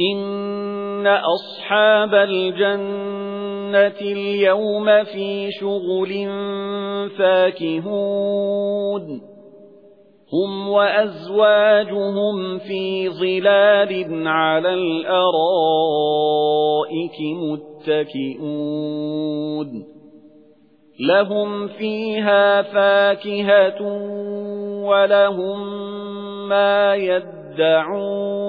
إِنَّ أَصْحَابَ الْجَنَّةِ الْيَوْمَ فِي شُغُلٍ فَاكِهُونَ هُمْ وَأَزْوَاجُهُمْ فِي ظِلَالٍ عَلَى الْأَرَائِكِ مُتَّكِئُونَ لَهُمْ فِيهَا فَاكِهَةٌ وَلَهُم مَّا يَدَّعُونَ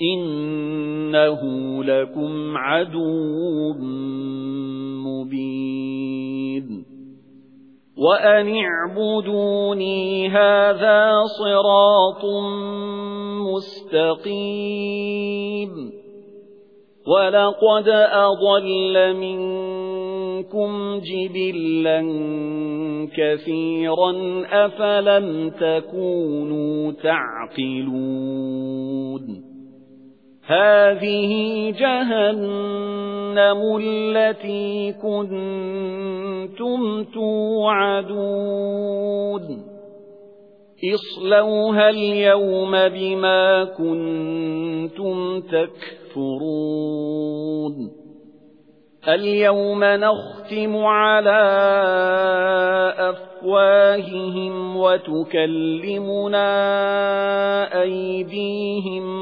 إِنَّهُ لَكُمْ عَدُوٌّ مُبِينٌ وَأَنِ اعْبُدُونِي هَذَا صِرَاطٌ مُسْتَقِيمٌ وَلَقَدْ أَضَلَّ مِنكُمْ جِبِلًّا كَثِيرًا أَفَلَمْ تَكُونُوا تَعْقِلُونَ هَذِهِ جَهَنَّمُ الَّتِي كُنتُمْ تُوعَدُونَ. اصْلَوْهَا الْيَوْمَ بِمَا كُنتُمْ تَكْفُرُونَ. الْيَوْمَ نَخْتِمُ عَلَى أَفْوَاهِهِمْ وَتُكَلِّمُنَا أَيْدِيهِمْ